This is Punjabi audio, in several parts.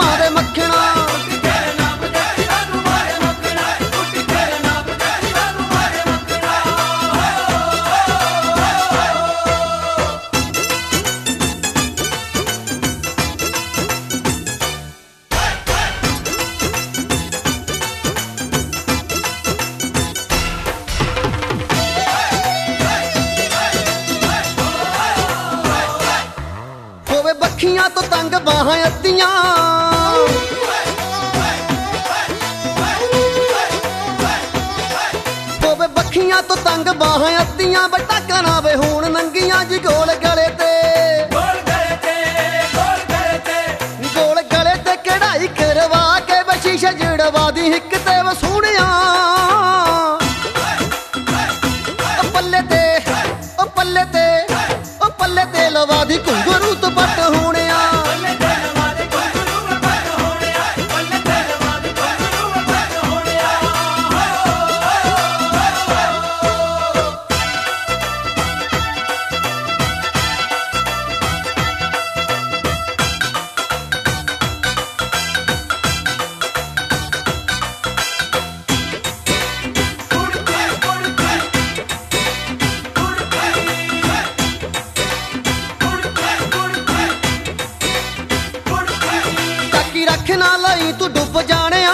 ਜੱਟੀ ਮੱਖਣਾ। ਹੋਵੇ ਬੱਖੀਆਂ ਤੋਂ ਤੰਗ ਬਾਹਾਂ ਅੱਤੀਆਂ। ਬਾਹਾਂ ਅੱਤੀਆਂ ਬਟਾ ਕਰਾਵੇ ਹੁਣ ਨੰਗੀਆਂ ਜਗੋਲ ਟਾਕੀ ਰੱਖ ਨਾ ਲਈ ਤੂੰ ਡੁੱਬ ਜਾਣਿਆ।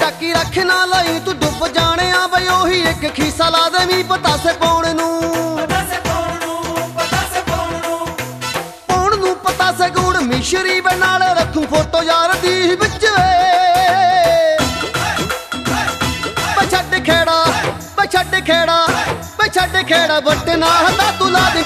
ਟਾਕੀ ਰੱਖ ਨਾ ਲਈ ਤੂੰ ਡੁੱਬ ਜਾਣਿਆ ਬਈ ਉਹੀ ਇੱਕ ਖੀਸਾ ਲਾ ਪਤਾਸੇ ਪਾਉਣ ਨੂੰ। ਪਤਾ ਸੇ ਪਾਉਣ ਨੂੰ। ਪਤਾਸੇ ਗੂੜ ਮਿਸ਼ਰੀ ਨਾਲ ਰੱਖੂ ਫੋਟੋ ਯਾਰ ਦੀ ਵਿੱਚ ਵੇ। ਛੱਡ ਖੇੜਾ ਛੱਡ ਖੇੜਾ ਛੱਡ ਖੇੜਾ ਵੱਟ ਨਾ ਹਤਾ ਤੂੰ ਲਾ ਦੇ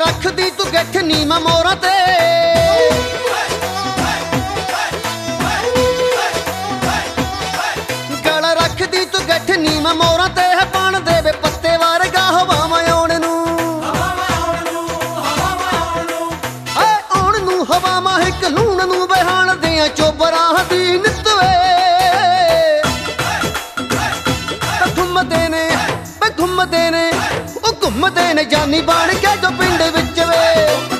ਰੱਖਦੀ ਤੂੰ ਗੱਠ ਨੀਮਾ ਮੋਰਾਂ ਤੇ। ਨੂੰ ਬਹਾਣ ਦੀਆਂ ਚੋਬਰਾਂ ਦੀ ਨਿਤਵੇ ਘੁੰਮਦੇ ਨੇ ਵੇ ਘੁੰਮਦੇ ਨੇ, ਉਹ ਘੁੰਮਦੇ ਨੇ, ਜਾਨੀ ਬਣ ਕੇ ਜੋ ਪਿੰਡ ਵਿੱਚ ਵੇ।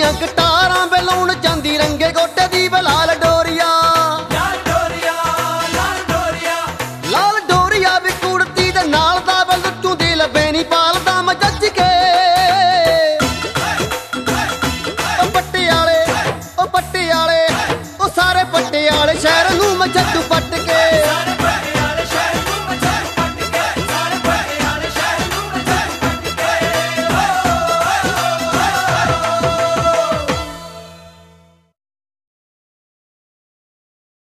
ਦੀਆਂ ਕਟਾਰਾਂ ਬਲਾਉਣ ਜਾਂਦੀ ਰੰਗੇ ਗੋਟੇ ਦੀ ਬਲਾਲ ਡੋਰੀਆ। ਲਾਲ ਡੋਰੀਆ ਵੀ ਕੁੜਤੀ ਦੇ ਨਾਲ ਦਾ ਬਲ ਤੂੰ ਦੀ ਲਬੇ ਨਹੀਂ ਪਾਲਦਾ ਮਜੱਜ ਕੇ। ਉਹ ਪੱਟੇ ਵਾਲੇ ਉਹ ਪੱਟੇ ਵਾਲੇ ਉਹ ਸਾਰੇ ਪੱਟੇ ਵਾਲੇ ਸ਼ਹਿਰ ਨੂੰ ਮਜੱਜ ਪੱਟ ਕੇ।